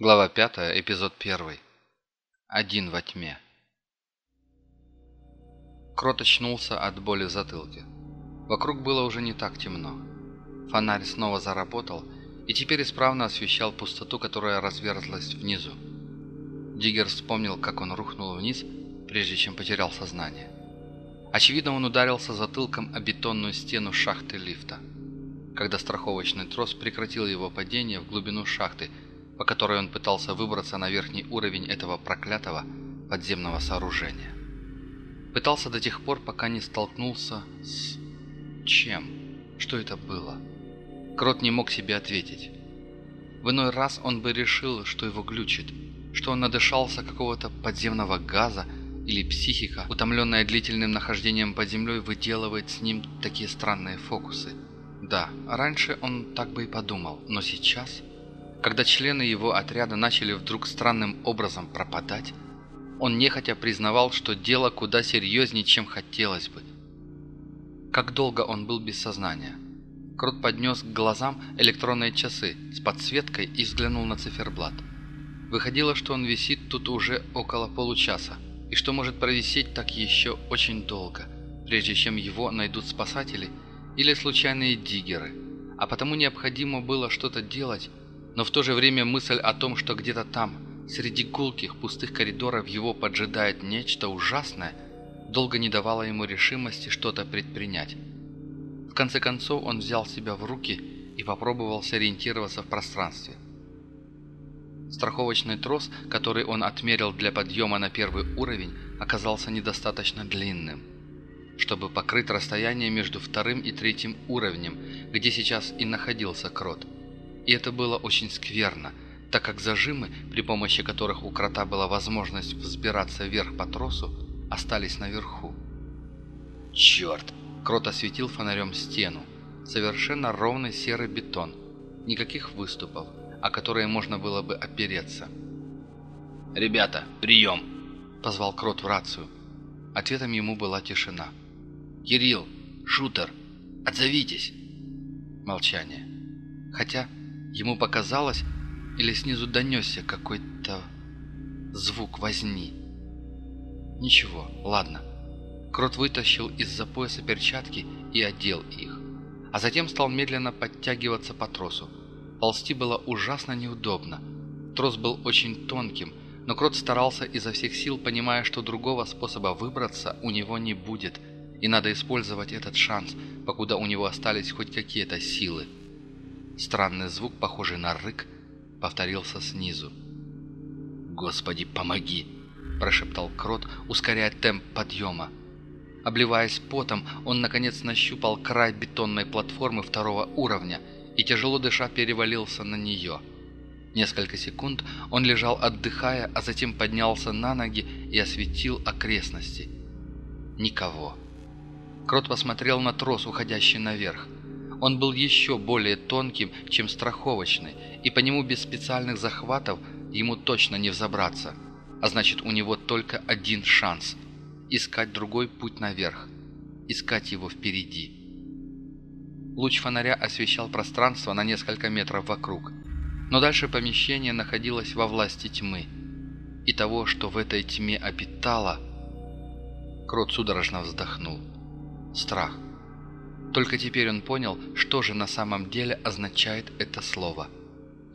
Глава 5, эпизод 1. Один во тьме. Крот очнулся от боли в затылке. Вокруг было уже не так темно. Фонарь снова заработал и теперь исправно освещал пустоту, которая разверзлась внизу. Диггер вспомнил, как он рухнул вниз, прежде чем потерял сознание. Очевидно, он ударился затылком о бетонную стену шахты лифта. Когда страховочный трос прекратил его падение в глубину шахты, по которой он пытался выбраться на верхний уровень этого проклятого подземного сооружения. Пытался до тех пор, пока не столкнулся с... чем? Что это было? Крот не мог себе ответить. В иной раз он бы решил, что его глючит, что он надышался какого-то подземного газа, или психика, утомленная длительным нахождением под землей, выделывает с ним такие странные фокусы. Да, раньше он так бы и подумал, но сейчас... Когда члены его отряда начали вдруг странным образом пропадать, он нехотя признавал, что дело куда серьезнее, чем хотелось бы. Как долго он был без сознания? Крот поднес к глазам электронные часы с подсветкой и взглянул на циферблат. Выходило, что он висит тут уже около получаса, и что может провисеть так еще очень долго, прежде чем его найдут спасатели или случайные диггеры. А потому необходимо было что-то делать, но в то же время мысль о том, что где-то там, среди гулких пустых коридоров его поджидает нечто ужасное, долго не давала ему решимости что-то предпринять. В конце концов он взял себя в руки и попробовал сориентироваться в пространстве. Страховочный трос, который он отмерил для подъема на первый уровень, оказался недостаточно длинным, чтобы покрыть расстояние между вторым и третьим уровнем, где сейчас и находился Крот. И это было очень скверно, так как зажимы, при помощи которых у крота была возможность взбираться вверх по тросу, остались наверху. «Черт!» Крот осветил фонарем стену. Совершенно ровный серый бетон. Никаких выступов, о которые можно было бы опереться. «Ребята, прием!» – позвал Крот в рацию. Ответом ему была тишина. «Кирилл! Шутер! Отзовитесь!» Молчание. Хотя Ему показалось, или снизу донесся какой-то звук возни. Ничего, ладно. Крот вытащил из-за пояса перчатки и одел их. А затем стал медленно подтягиваться по тросу. Ползти было ужасно неудобно. Трос был очень тонким, но Крот старался изо всех сил, понимая, что другого способа выбраться у него не будет, и надо использовать этот шанс, покуда у него остались хоть какие-то силы. Странный звук, похожий на рык, повторился снизу. «Господи, помоги!» – прошептал Крот, ускоряя темп подъема. Обливаясь потом, он наконец нащупал край бетонной платформы второго уровня и, тяжело дыша, перевалился на нее. Несколько секунд он лежал отдыхая, а затем поднялся на ноги и осветил окрестности. Никого. Крот посмотрел на трос, уходящий наверх. Он был еще более тонким, чем страховочный, и по нему без специальных захватов ему точно не взобраться. А значит, у него только один шанс – искать другой путь наверх, искать его впереди. Луч фонаря освещал пространство на несколько метров вокруг, но дальше помещение находилось во власти тьмы. И того, что в этой тьме обитало, Крот судорожно вздохнул. Страх. Только теперь он понял, что же на самом деле означает это слово.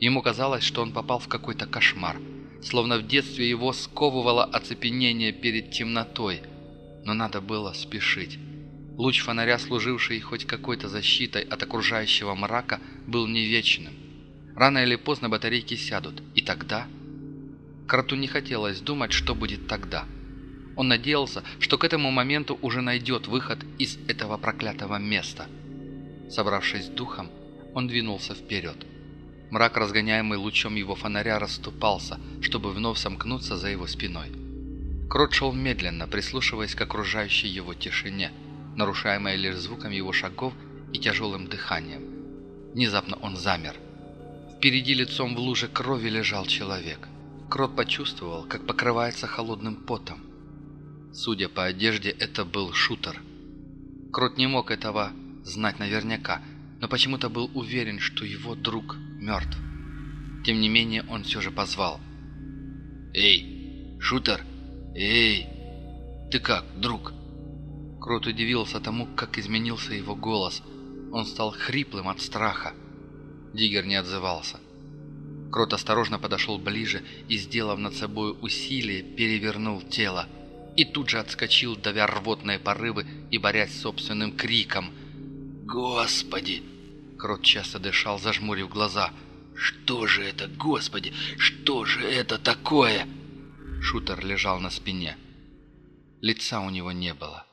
Ему казалось, что он попал в какой-то кошмар, словно в детстве его сковывало оцепенение перед темнотой, но надо было спешить. Луч фонаря, служивший хоть какой-то защитой от окружающего мрака, был не вечным. Рано или поздно батарейки сядут, и тогда... Кроту не хотелось думать, что будет тогда – он надеялся, что к этому моменту уже найдет выход из этого проклятого места. Собравшись духом, он двинулся вперед. Мрак, разгоняемый лучом его фонаря, расступался, чтобы вновь сомкнуться за его спиной. Крот шел медленно, прислушиваясь к окружающей его тишине, нарушаемой лишь звуком его шагов и тяжелым дыханием. Внезапно он замер. Впереди лицом в луже крови лежал человек. Крот почувствовал, как покрывается холодным потом. Судя по одежде, это был шутер. Крот не мог этого знать наверняка, но почему-то был уверен, что его друг мертв. Тем не менее, он все же позвал. «Эй, шутер! Эй! Ты как, друг?» Крот удивился тому, как изменился его голос. Он стал хриплым от страха. Диггер не отзывался. Крот осторожно подошел ближе и, сделав над собой усилие, перевернул тело. И тут же отскочил, давя рвотные порывы и борясь собственным криком. «Господи!» Крот часто дышал, зажмурив глаза. «Что же это, Господи? Что же это такое?» Шутер лежал на спине. Лица у него не было.